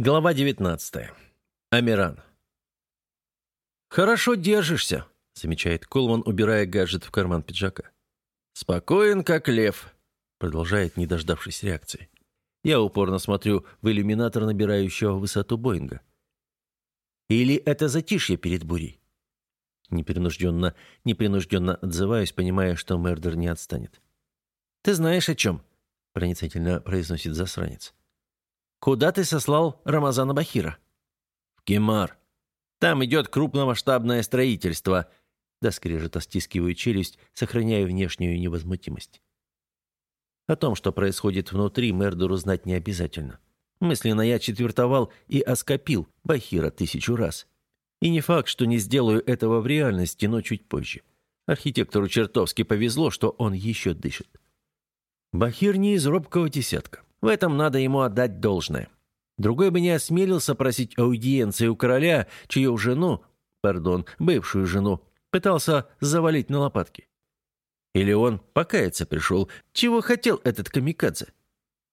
Глава 19. Амиран. «Хорошо держишься», — замечает Колман, убирая гаджет в карман пиджака. «Спокоен, как лев», — продолжает, не дождавшись реакции. Я упорно смотрю в иллюминатор набирающего высоту Боинга. Или это затишье перед бурей? Непринужденно, непринужденно отзываюсь, понимая, что Мердер не отстанет. «Ты знаешь о чем?» — проницательно произносит засранец. «Куда ты сослал Рамазана Бахира?» «В Кемар. Там идет крупномасштабное строительство». Да скрежета стискиваю челюсть, сохраняя внешнюю невозмутимость. О том, что происходит внутри, Мердеру знать не обязательно. Мысленно я четвертовал и оскопил Бахира тысячу раз. И не факт, что не сделаю этого в реальности, но чуть позже. Архитектору чертовски повезло, что он еще дышит. Бахир не из робкого десятка. В этом надо ему отдать должное. Другой бы не осмелился просить аудиенции у короля, чью жену, пардон, бывшую жену, пытался завалить на лопатки. Или он покаяться пришел, чего хотел этот камикадзе?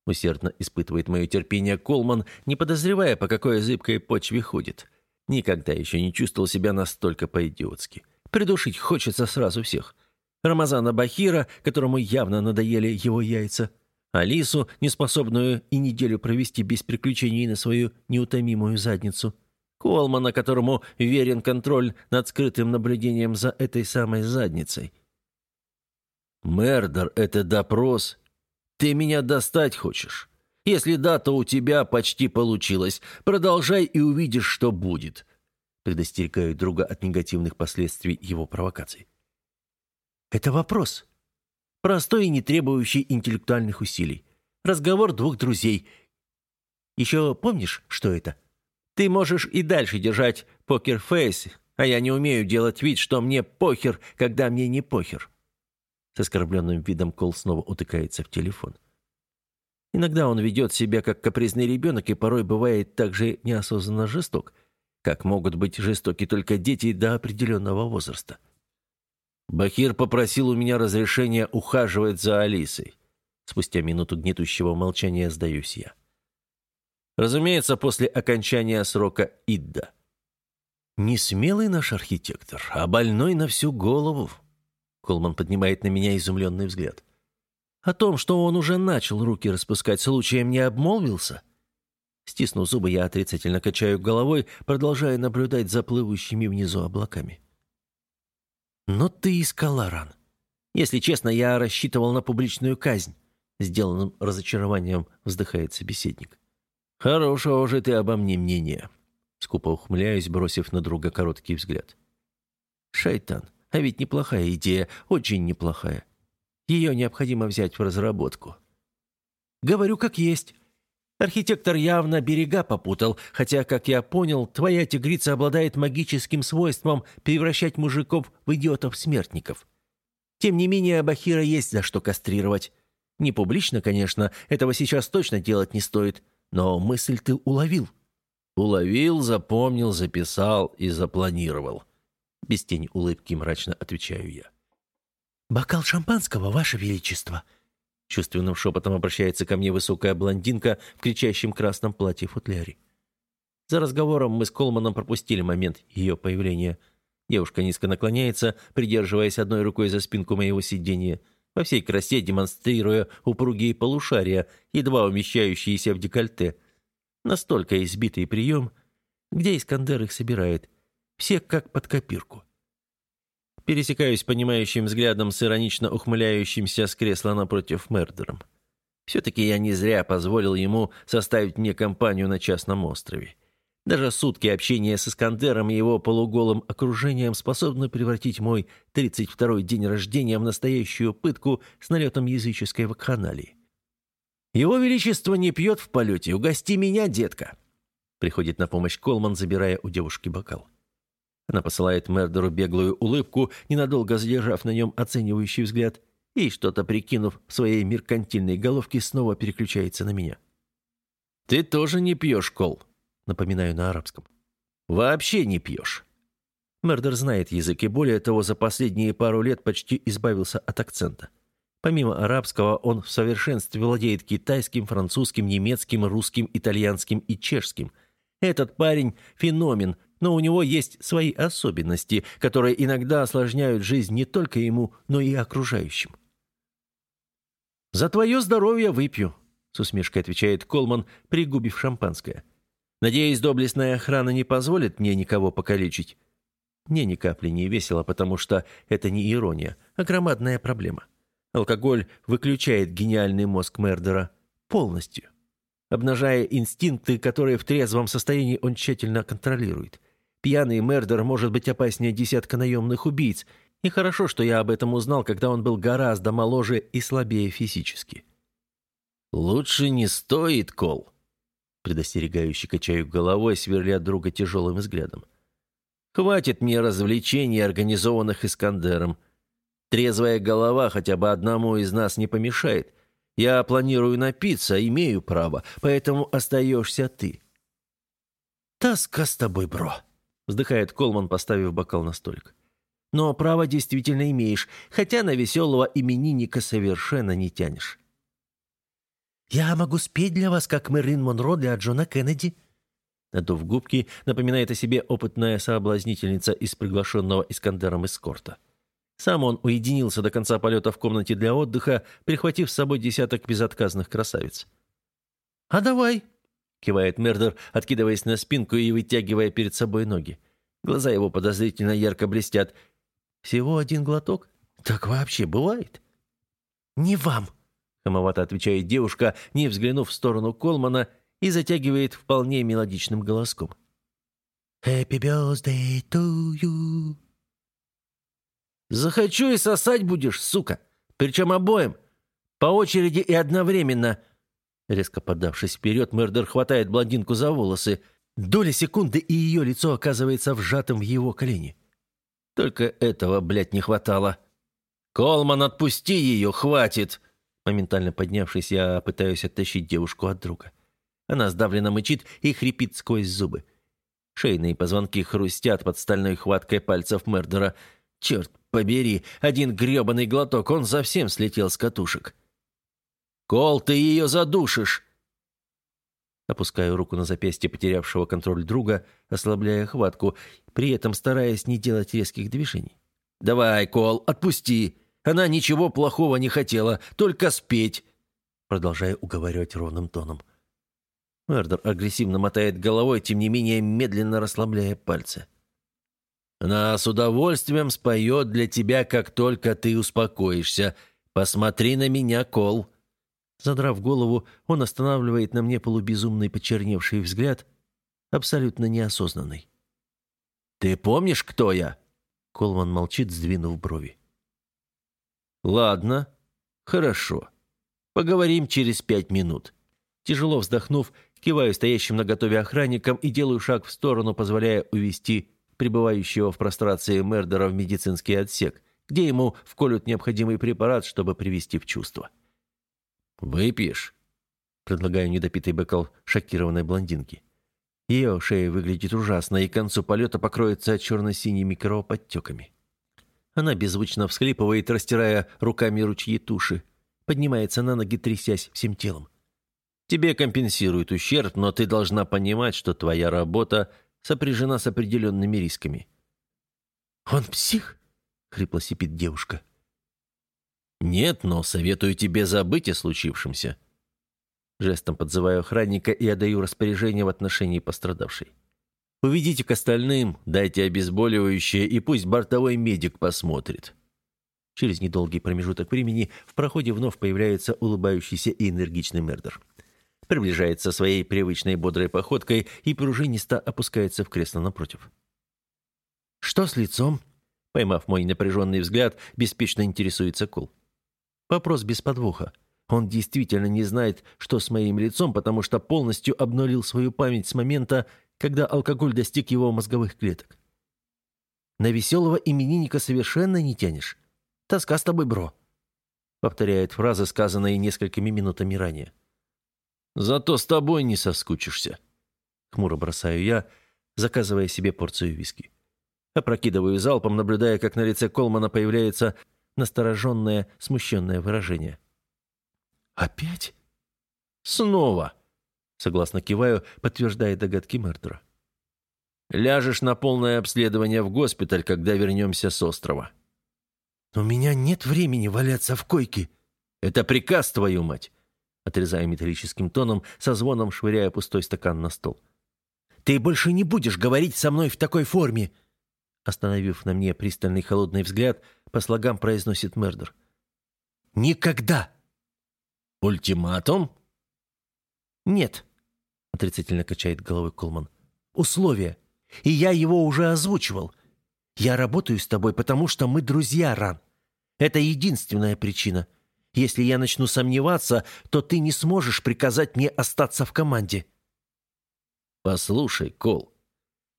Усердно испытывает мое терпение Колман, не подозревая, по какой зыбкой почве ходит. Никогда еще не чувствовал себя настолько по-идиотски. Придушить хочется сразу всех. Рамазана Бахира, которому явно надоели его яйца – Алису, неспособную и неделю провести без приключений на свою неутомимую задницу. Колмана, которому верен контроль над скрытым наблюдением за этой самой задницей. «Мердер, это допрос. Ты меня достать хочешь? Если да, то у тебя почти получилось. Продолжай и увидишь, что будет», предостерегаю друга от негативных последствий его провокаций. «Это вопрос», Простой и не требующий интеллектуальных усилий. Разговор двух друзей. Еще помнишь, что это? Ты можешь и дальше держать покер-фейс, а я не умею делать вид, что мне похер, когда мне не похер. С оскорбленным видом Кол снова утыкается в телефон. Иногда он ведет себя как капризный ребенок и порой бывает также неосознанно жесток, как могут быть жестоки только дети до определенного возраста. Бахир попросил у меня разрешения ухаживать за Алисой. Спустя минуту гнетущего молчания сдаюсь я. Разумеется, после окончания срока Идда. Не смелый наш архитектор, а больной на всю голову. Колман поднимает на меня изумленный взгляд. О том, что он уже начал руки распускать, случаем не обмолвился? Стиснув зубы, я отрицательно качаю головой, продолжая наблюдать за плывущими внизу облаками. Но ты искала ран. Если честно, я рассчитывал на публичную казнь. Сделанным разочарованием вздыхает собеседник. Хорошего же ты обо мне мнения. Скупо ухмыляюсь, бросив на друга короткий взгляд. Шайтан, а ведь неплохая идея, очень неплохая. Ее необходимо взять в разработку. Говорю как есть. Архитектор явно берега попутал, хотя, как я понял, твоя тигрица обладает магическим свойством превращать мужиков в идиотов-смертников. Тем не менее, Бахира есть за что кастрировать. Не публично, конечно, этого сейчас точно делать не стоит, но мысль ты уловил. Уловил, запомнил, записал и запланировал. Без тени улыбки мрачно отвечаю я. «Бокал шампанского, Ваше Величество!» Чувственным шепотом обращается ко мне высокая блондинка в кричащем красном платье-футляре. За разговором мы с Колманом пропустили момент ее появления. Девушка низко наклоняется, придерживаясь одной рукой за спинку моего сиденья, во всей красе демонстрируя упругие полушария, едва умещающиеся в декольте. Настолько избитый прием, где Искандер их собирает. Все как под копирку. Пересекаюсь понимающим взглядом с иронично ухмыляющимся с кресла напротив Мердером. Все-таки я не зря позволил ему составить мне компанию на частном острове. Даже сутки общения с Искандером и его полуголым окружением способны превратить мой 32-й день рождения в настоящую пытку с налетом языческой вакханалии. «Его Величество не пьет в полете. Угости меня, детка!» Приходит на помощь Колман, забирая у девушки бокал. Она посылает Мердеру беглую улыбку, ненадолго задержав на нем оценивающий взгляд, и, что-то прикинув в своей меркантильной головке, снова переключается на меня. «Ты тоже не пьешь, Кол», — напоминаю на арабском. «Вообще не пьешь». Мердер знает язык и, более того, за последние пару лет почти избавился от акцента. Помимо арабского, он в совершенстве владеет китайским, французским, немецким, русским, итальянским и чешским. Этот парень – феномен, но у него есть свои особенности, которые иногда осложняют жизнь не только ему, но и окружающим. «За твое здоровье выпью», – с усмешкой отвечает Колман, пригубив шампанское. «Надеюсь, доблестная охрана не позволит мне никого покалечить». Мне ни капли не весело, потому что это не ирония, а громадная проблема. Алкоголь выключает гениальный мозг Мердера полностью, обнажая инстинкты, которые в трезвом состоянии он тщательно контролирует. Пьяный Мердер может быть опаснее десятка наемных убийц, и хорошо, что я об этом узнал, когда он был гораздо моложе и слабее физически. «Лучше не стоит, Кол», — предостерегающе качаю головой, сверля друга тяжелым взглядом. «Хватит мне развлечений, организованных Искандером. Трезвая голова хотя бы одному из нас не помешает. Я планирую напиться, имею право, поэтому остаешься ты». «Тоска с тобой, бро», — вздыхает Колман, поставив бокал на столик. «Но право действительно имеешь, хотя на веселого именинника совершенно не тянешь». «Я могу спеть для вас, как Мэрин Монро для Джона Кеннеди», Надув губки, напоминает о себе опытная соблазнительница из приглашенного Искандером эскорта. Сам он уединился до конца полета в комнате для отдыха, прихватив с собой десяток безотказных красавиц. «А давай!» — кивает Мердер, откидываясь на спинку и вытягивая перед собой ноги. Глаза его подозрительно ярко блестят. «Всего один глоток? Так вообще бывает?» «Не вам!» — хамовато отвечает девушка, не взглянув в сторону Колмана, и затягивает вполне мелодичным голоском. «Happy birthday to you!» Захочу и сосать будешь, сука. Причем обоим. По очереди и одновременно. Резко подавшись вперед, Мердер хватает блондинку за волосы. Доля секунды, и ее лицо оказывается вжатым в его колени. Только этого, блядь, не хватало. «Колман, отпусти ее, хватит!» Моментально поднявшись, я пытаюсь оттащить девушку от друга. Она сдавленно мычит и хрипит сквозь зубы. Шейные позвонки хрустят под стальной хваткой пальцев Мердера. Черт побери, один гребаный глоток, он совсем слетел с катушек. «Кол, ты ее задушишь!» Опускаю руку на запястье потерявшего контроль друга, ослабляя хватку, при этом стараясь не делать резких движений. «Давай, Кол, отпусти! Она ничего плохого не хотела, только спеть!» Продолжаю уговаривать ровным тоном. Мердер агрессивно мотает головой, тем не менее медленно расслабляя пальцы. Она с удовольствием споет для тебя, как только ты успокоишься. Посмотри на меня, Кол». Задрав голову, он останавливает на мне полубезумный почерневший взгляд, абсолютно неосознанный. «Ты помнишь, кто я?» Колман молчит, сдвинув брови. «Ладно, хорошо. Поговорим через пять минут». Тяжело вздохнув, киваю стоящим наготове охранникам и делаю шаг в сторону, позволяя увести пребывающего в прострации Мердера в медицинский отсек, где ему вколют необходимый препарат, чтобы привести в чувство. «Выпьешь?» – предлагаю недопитый бокал шокированной блондинки. Ее шея выглядит ужасно, и к концу полета покроется черно-синими кровоподтеками. Она беззвучно всхлипывает, растирая руками ручьи туши, поднимается на ноги, трясясь всем телом. «Тебе компенсируют ущерб, но ты должна понимать, что твоя работа – сопряжена с определенными рисками. «Он псих?» — хрипло сипит девушка. «Нет, но советую тебе забыть о случившемся». Жестом подзываю охранника и отдаю распоряжение в отношении пострадавшей. «Уведите к остальным, дайте обезболивающее, и пусть бортовой медик посмотрит». Через недолгий промежуток времени в проходе вновь появляется улыбающийся и энергичный Мердер приближается своей привычной бодрой походкой и пружинисто опускается в кресло напротив. «Что с лицом?» Поймав мой напряженный взгляд, беспечно интересуется Кул. Вопрос без подвоха. Он действительно не знает, что с моим лицом, потому что полностью обнулил свою память с момента, когда алкоголь достиг его мозговых клеток. «На веселого именинника совершенно не тянешь. Тоска с тобой, бро», — повторяет фраза, сказанная несколькими минутами ранее. Зато с тобой не соскучишься. Хмуро бросаю я, заказывая себе порцию виски. Опрокидываю залпом, наблюдая, как на лице Колмана появляется настороженное, смущенное выражение. «Опять?» «Снова!» — согласно киваю, подтверждая догадки Мердера. «Ляжешь на полное обследование в госпиталь, когда вернемся с острова». «У меня нет времени валяться в койке». «Это приказ, твою мать!» Отрезая металлическим тоном, со звоном швыряя пустой стакан на стол. «Ты больше не будешь говорить со мной в такой форме!» Остановив на мне пристальный холодный взгляд, по слогам произносит Мердер. «Никогда!» «Ультиматум?» «Нет», — отрицательно качает головой Колман. «Условие. И я его уже озвучивал. Я работаю с тобой, потому что мы друзья, Ран. Это единственная причина. Если я начну сомневаться, то ты не сможешь приказать мне остаться в команде». «Послушай, Кол,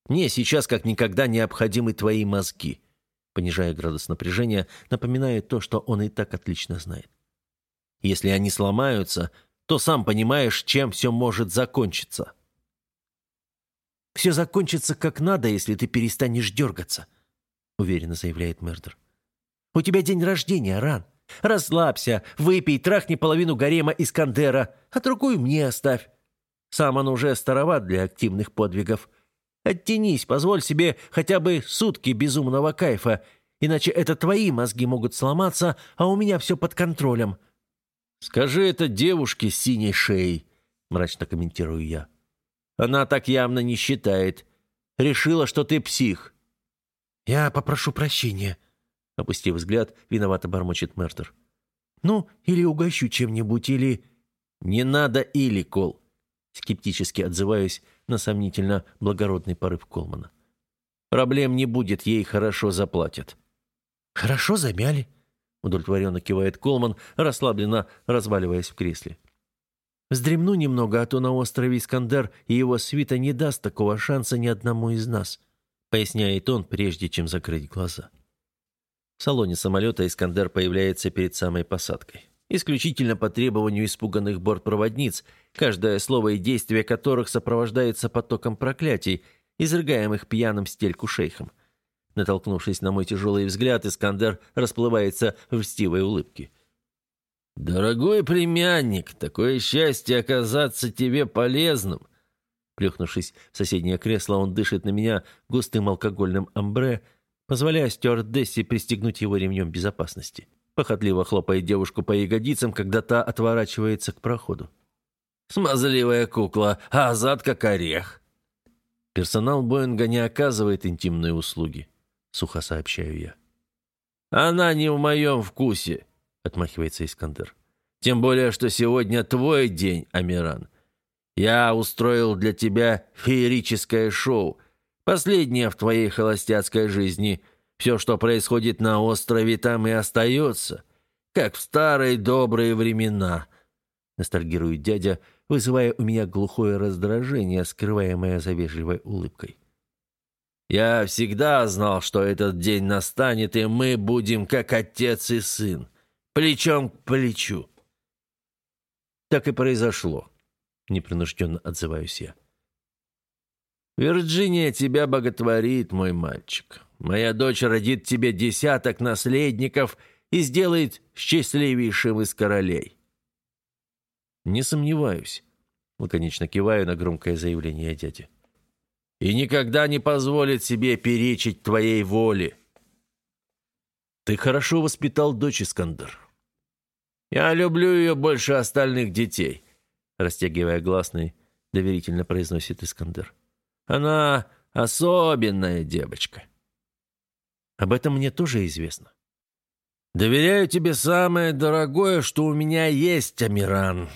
мне сейчас как никогда необходимы твои мозги», понижая градус напряжения, напоминая то, что он и так отлично знает. «Если они сломаются, то сам понимаешь, чем все может закончиться». «Все закончится как надо, если ты перестанешь дергаться», — уверенно заявляет Мердер. «У тебя день рождения, Ран. Расслабься, выпей, трахни половину гарема Искандера, а другую мне оставь. Сам он уже староват для активных подвигов. Оттянись, позволь себе хотя бы сутки безумного кайфа, иначе это твои мозги могут сломаться, а у меня все под контролем». «Скажи это девушке с синей шеей», — мрачно комментирую я. «Она так явно не считает. Решила, что ты псих». «Я попрошу прощения», — опустив взгляд, виновато бормочет Мертер. «Ну, или угощу чем-нибудь, или...» «Не надо или, Кол», — скептически отзываюсь на сомнительно благородный порыв Колмана. «Проблем не будет, ей хорошо заплатят». «Хорошо замяли», — удовлетворенно кивает Колман, расслабленно разваливаясь в кресле. «Вздремну немного, а то на острове Искандер и его свита не даст такого шанса ни одному из нас», — поясняет он, прежде чем закрыть глаза. В салоне самолета Искандер появляется перед самой посадкой. Исключительно по требованию испуганных бортпроводниц, каждое слово и действие которых сопровождается потоком проклятий, изрыгаемых пьяным стельку шейхом. Натолкнувшись на мой тяжелый взгляд, Искандер расплывается в льстивой улыбке. «Дорогой племянник, такое счастье оказаться тебе полезным!» Плюхнувшись в соседнее кресло, он дышит на меня густым алкогольным амбре, позволяя стюардессе пристегнуть его ремнем безопасности. Похотливо хлопает девушку по ягодицам, когда та отворачивается к проходу. «Смазливая кукла, а зад как орех!» «Персонал Боинга не оказывает интимные услуги», — сухо сообщаю я. «Она не в моем вкусе», — отмахивается Искандер. «Тем более, что сегодня твой день, Амиран. Я устроил для тебя феерическое шоу, последнее в твоей холостяцкой жизни. Все, что происходит на острове, там и остается, как в старые добрые времена», — ностальгирует дядя, вызывая у меня глухое раздражение, скрываемое за вежливой улыбкой. «Я всегда знал, что этот день настанет, и мы будем как отец и сын, плечом к плечу». Так и произошло, непринужденно отзываюсь я. «Вирджиния тебя боготворит, мой мальчик. Моя дочь родит тебе десяток наследников и сделает счастливейшим из королей». «Не сомневаюсь», — лаконично киваю на громкое заявление дяди. «И никогда не позволит себе перечить твоей воле». «Ты хорошо воспитал дочь, Искандер». «Я люблю ее больше остальных детей», — растягивая гласный, доверительно произносит Искандер. Она особенная девочка. Об этом мне тоже известно. Доверяю тебе самое дорогое, что у меня есть, Амиран.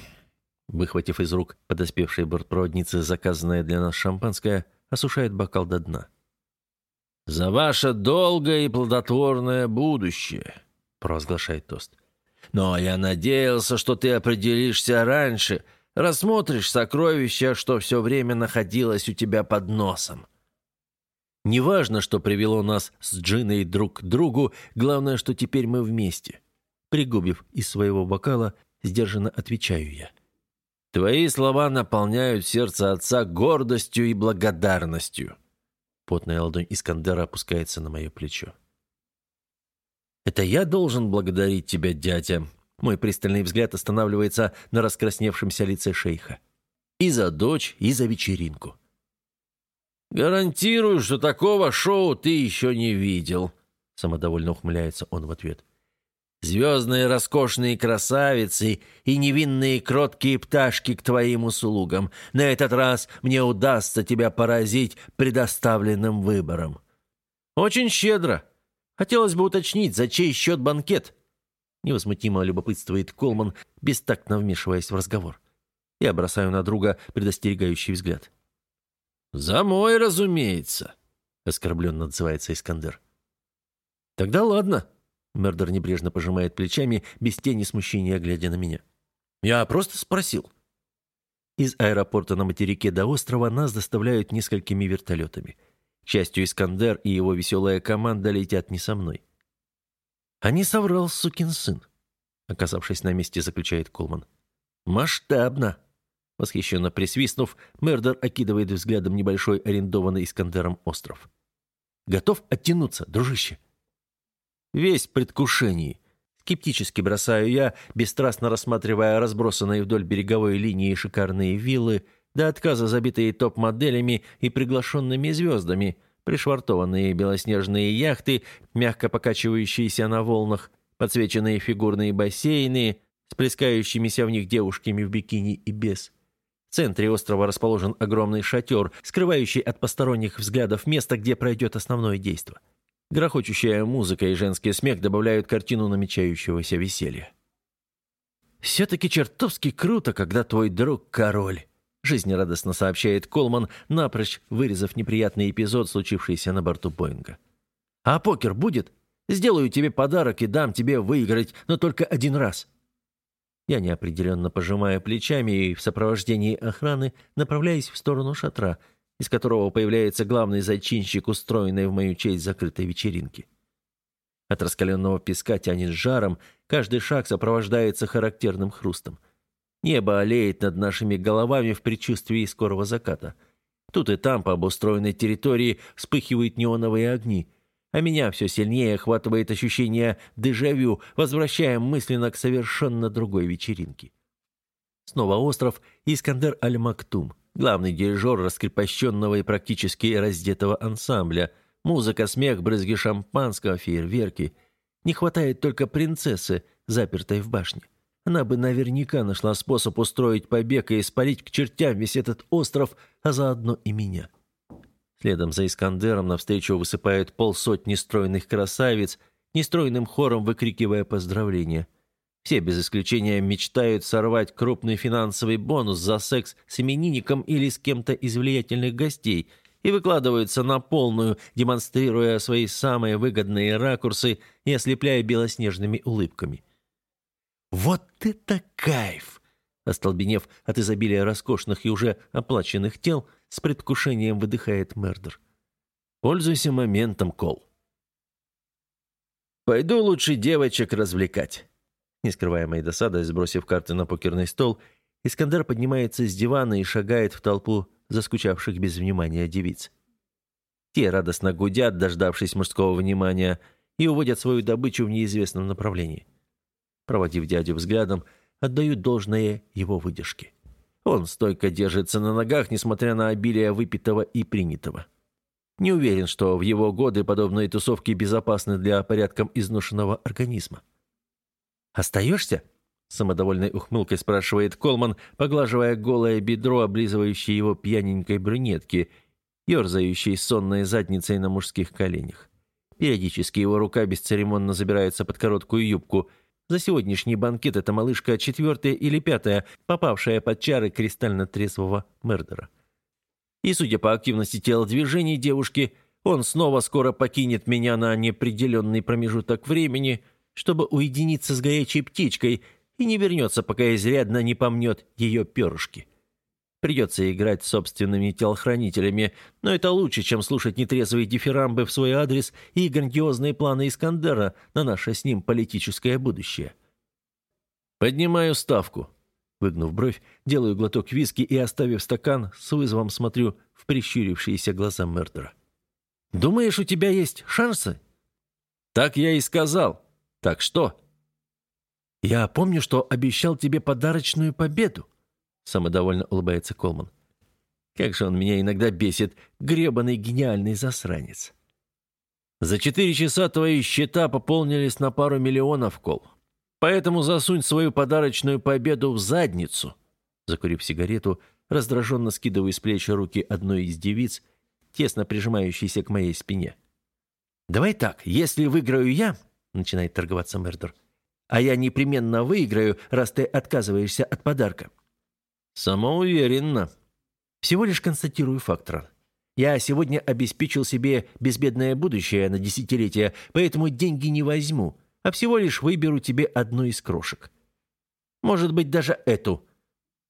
Выхватив из рук подоспевшей бортпроводницы заказанное для нас шампанское, осушает бокал до дна. «За ваше долгое и плодотворное будущее», — провозглашает тост. «Но я надеялся, что ты определишься раньше», — Рассмотришь сокровище, что все время находилось у тебя под носом. Неважно, что привело нас с Джиной друг к другу, главное, что теперь мы вместе. Пригубив из своего бокала, сдержанно отвечаю я. Твои слова наполняют сердце отца гордостью и благодарностью. Потная ладонь Искандера опускается на мое плечо. «Это я должен благодарить тебя, дядя». Мой пристальный взгляд останавливается на раскрасневшемся лице шейха. «И за дочь, и за вечеринку». «Гарантирую, что такого шоу ты еще не видел», — самодовольно ухмыляется он в ответ. «Звездные роскошные красавицы и невинные кроткие пташки к твоим услугам. На этот раз мне удастся тебя поразить предоставленным выбором». «Очень щедро. Хотелось бы уточнить, за чей счет банкет?» Невозмутимо любопытствует Колман, бестактно вмешиваясь в разговор. Я бросаю на друга предостерегающий взгляд. «За мой, разумеется», — оскорбленно отзывается Искандер. «Тогда ладно», — Мердер небрежно пожимает плечами, без тени смущения глядя на меня. «Я просто спросил». Из аэропорта на материке до острова нас доставляют несколькими вертолетами. К счастью, Искандер и его веселая команда летят не со мной. «А не соврал сукин сын», — оказавшись на месте, заключает Колман. «Масштабно». Восхищенно присвистнув, Мердер окидывает взглядом небольшой арендованный Искандером остров. «Готов оттянуться, дружище?» «Весь в предвкушении». Скептически бросаю я, бесстрастно рассматривая разбросанные вдоль береговой линии шикарные виллы, до отказа забитые топ-моделями и приглашенными звездами, пришвартованные белоснежные яхты, мягко покачивающиеся на волнах, подсвеченные фигурные бассейны, с плескающимися в них девушками в бикини и без – в центре острова расположен огромный шатер, скрывающий от посторонних взглядов место, где пройдет основное действо. Грохочущая музыка и женский смех добавляют картину намечающегося веселья. «Все-таки чертовски круто, когда твой друг король», — жизнерадостно сообщает Колман, напрочь вырезав неприятный эпизод, случившийся на борту Боинга. «А покер будет? Сделаю тебе подарок и дам тебе выиграть, но только один раз». Я неопределенно пожимаю плечами и в сопровождении охраны направляюсь в сторону шатра, из которого появляется главный зачинщик, устроенной в мою честь закрытой вечеринки. От раскаленного песка тянет жаром, каждый шаг сопровождается характерным хрустом. Небо олеет над нашими головами в предчувствии скорого заката. Тут и там по обустроенной территории вспыхивают неоновые огни – а меня все сильнее охватывает ощущение дежавю, возвращая мысленно к совершенно другой вечеринке. Снова остров Искандер Аль-Мактум, главный дирижер раскрепощенного и практически раздетого ансамбля, музыка, смех, брызги шампанского, фейерверки. Не хватает только принцессы, запертой в башне. Она бы наверняка нашла способ устроить побег и спалить к чертям весь этот остров, а заодно и меня. Следом за Искандером навстречу высыпают полсотни стройных красавиц, нестройным хором выкрикивая поздравления. Все без исключения мечтают сорвать крупный финансовый бонус за секс с именинником или с кем-то из влиятельных гостей и выкладываются на полную, демонстрируя свои самые выгодные ракурсы и ослепляя белоснежными улыбками. «Вот это кайф!» Остолбенев от изобилия роскошных и уже оплаченных тел, с предвкушением выдыхает Мердер. «Пользуйся моментом, Кол». «Пойду лучше девочек развлекать». Не скрывая моей досады, сбросив карты на покерный стол, Искандер поднимается с дивана и шагает в толпу заскучавших без внимания девиц. Те радостно гудят, дождавшись мужского внимания, и уводят свою добычу в неизвестном направлении. Проводив дядю взглядом, отдают должное его выдержке. Он стойко держится на ногах, несмотря на обилие выпитого и принятого. Не уверен, что в его годы подобные тусовки безопасны для порядком изношенного организма. «Остаешься?» — самодовольной ухмылкой спрашивает Колман, поглаживая голое бедро, облизывающее его пьяненькой брюнетки, ерзающей сонной задницей на мужских коленях. Периодически его рука бесцеремонно забирается под короткую юбку — за сегодняшний банкет эта малышка четвертая или пятая, попавшая под чары кристально-трезвого Мердера. И, судя по активности телодвижений девушки, он снова скоро покинет меня на неопределенный промежуток времени, чтобы уединиться с горячей птичкой и не вернется, пока изрядно не помнет ее перышки. Придется играть с собственными телохранителями, но это лучше, чем слушать нетрезвые дифирамбы в свой адрес и грандиозные планы Искандера на наше с ним политическое будущее. «Поднимаю ставку». Выгнув бровь, делаю глоток виски и, оставив стакан, с вызовом смотрю в прищурившиеся глаза Мердера. «Думаешь, у тебя есть шансы?» «Так я и сказал», Так что?» «Я помню, что обещал тебе подарочную победу», — самодовольно улыбается Колман. «Как же он меня иногда бесит, гребаный гениальный засранец». «За четыре часа твои счета пополнились на пару миллионов, Кол. Поэтому засунь свою подарочную победу в задницу». Закурив сигарету, раздраженно скидываю с плечи руки одной из девиц, тесно прижимающейся к моей спине. «Давай так, если выиграю я», — начинает торговаться Мердер, «а я непременно выиграю, раз ты отказываешься от подарка». «Самоуверенно». «Всего лишь констатирую фактор. Я сегодня обеспечил себе безбедное будущее на десятилетие, поэтому деньги не возьму, а всего лишь выберу тебе одну из крошек. Может быть, даже эту».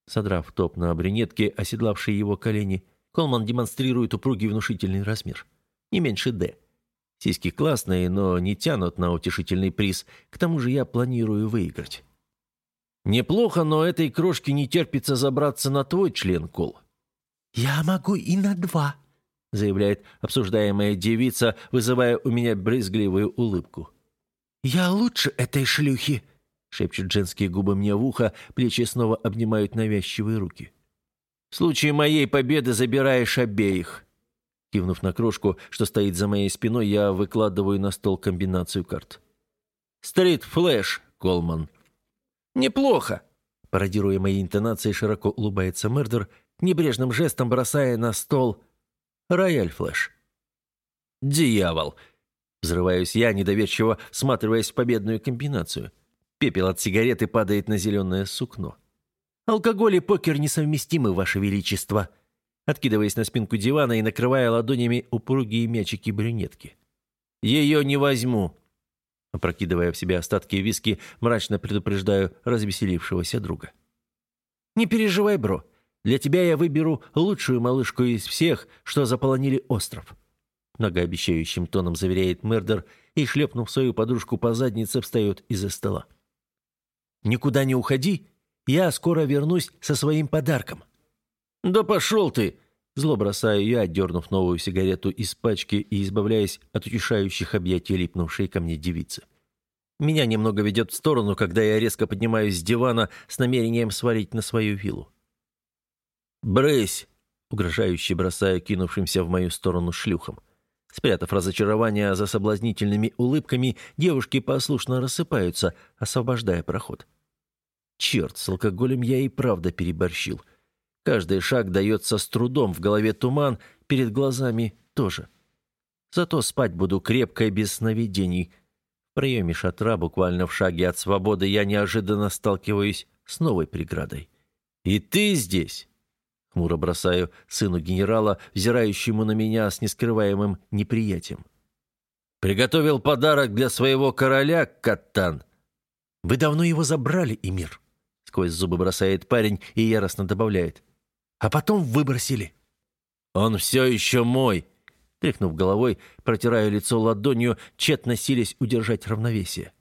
Содрав топ на брюнетке, оседлавшей его колени, Колман демонстрирует упругий внушительный размер. Не меньше «Д». Сиськи классные, но не тянут на утешительный приз. К тому же я планирую выиграть. Неплохо, но этой крошке не терпится забраться на твой член, Кол. «Я могу и на два», — заявляет обсуждаемая девица, вызывая у меня брезгливую улыбку. «Я лучше этой шлюхи», — шепчут женские губы мне в ухо, плечи снова обнимают навязчивые руки. В случае моей победы забираешь обеих». Кивнув на крошку, что стоит за моей спиной, я выкладываю на стол комбинацию карт. «Стрит Флэш, Колман». «Неплохо», — пародируя мои интонации, широко улыбается Мердер, небрежным жестом бросая на стол рояль Флэш. «Дьявол!» — взрываюсь я, недоверчиво всматриваясь в победную комбинацию. Пепел от сигареты падает на зеленое сукно. «Алкоголь и покер несовместимы, Ваше Величество», откидываясь на спинку дивана и накрывая ладонями упругие мячики брюнетки. «Ее не возьму», опрокидывая в себя остатки виски, мрачно предупреждаю развеселившегося друга. «Не переживай, бро. Для тебя я выберу лучшую малышку из всех, что заполонили остров», многообещающим тоном заверяет Мердер и, шлепнув свою подружку по заднице, встает из-за стола. «Никуда не уходи я скоро вернусь со своим подарком». «Да пошел ты!» Зло бросаю я, отдернув новую сигарету из пачки и избавляясь от утешающих объятий липнувшей ко мне девицы. Меня немного ведет в сторону, когда я резко поднимаюсь с дивана с намерением свалить на свою виллу. «Брысь!» — угрожающе бросаю кинувшимся в мою сторону шлюхом. Спрятав разочарование за соблазнительными улыбками, девушки послушно рассыпаются, освобождая проход. Черт, с алкоголем я и правда переборщил. Каждый шаг дается с трудом, в голове туман, перед глазами тоже. Зато спать буду крепко и без сновидений. В проеме шатра, буквально в шаге от свободы, я неожиданно сталкиваюсь с новой преградой. «И ты здесь?» Хмуро бросаю сыну генерала, взирающему на меня с нескрываемым неприятием. «Приготовил подарок для своего короля, Каттан?» «Вы давно его забрали, Эмир», Сквозь зубы бросает парень и яростно добавляет. А потом выбросили. «Он все еще мой!» Тряхнув головой, протираю лицо ладонью, тщетно силясь удержать равновесие.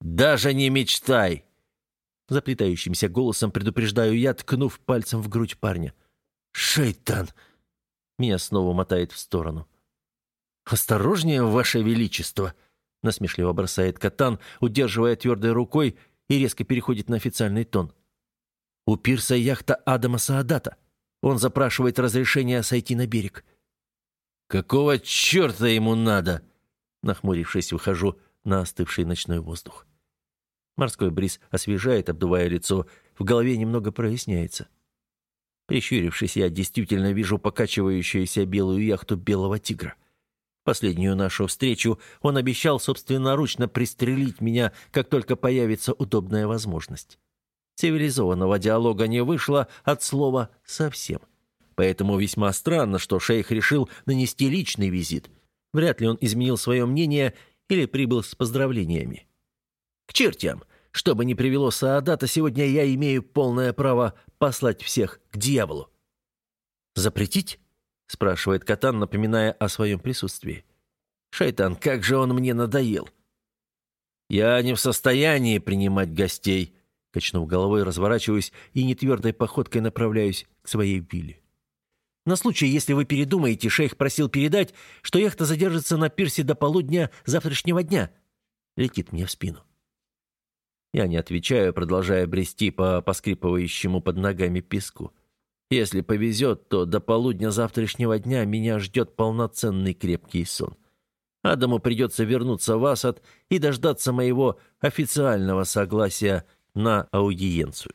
«Даже не мечтай!» Заплетающимся голосом предупреждаю я, ткнув пальцем в грудь парня. «Шейтан!» Меня снова мотает в сторону. «Осторожнее, Ваше Величество!» Насмешливо бросает Катан, удерживая твердой рукой и резко переходит на официальный тон. «У пирса яхта Адама Саадата. Он запрашивает разрешение сойти на берег». «Какого черта ему надо?» Нахмурившись, выхожу на остывший ночной воздух. Морской бриз освежает, обдувая лицо, в голове немного проясняется. Прищурившись, я действительно вижу покачивающуюся белую яхту белого тигра. Последнюю нашу встречу он обещал собственноручно пристрелить меня, как только появится удобная возможность. Цивилизованного диалога не вышло от слова «совсем». Поэтому весьма странно, что шейх решил нанести личный визит. Вряд ли он изменил свое мнение или прибыл с поздравлениями. К чертям! Что бы ни привело Саадата, сегодня я имею полное право послать всех к дьяволу. Запретить? спрашивает Катан, напоминая о своем присутствии. «Шайтан, как же он мне надоел!» «Я не в состоянии принимать гостей», качнув головой, разворачиваюсь и нетвердой походкой направляюсь к своей вилле. «На случай, если вы передумаете, шейх просил передать, что яхта задержится на пирсе до полудня завтрашнего дня», летит мне в спину. Я не отвечаю, продолжая брести по поскрипывающему под ногами песку. Если повезет, то до полудня завтрашнего дня меня ждет полноценный крепкий сон. Адаму придется вернуться в Асад и дождаться моего официального согласия на аудиенцию.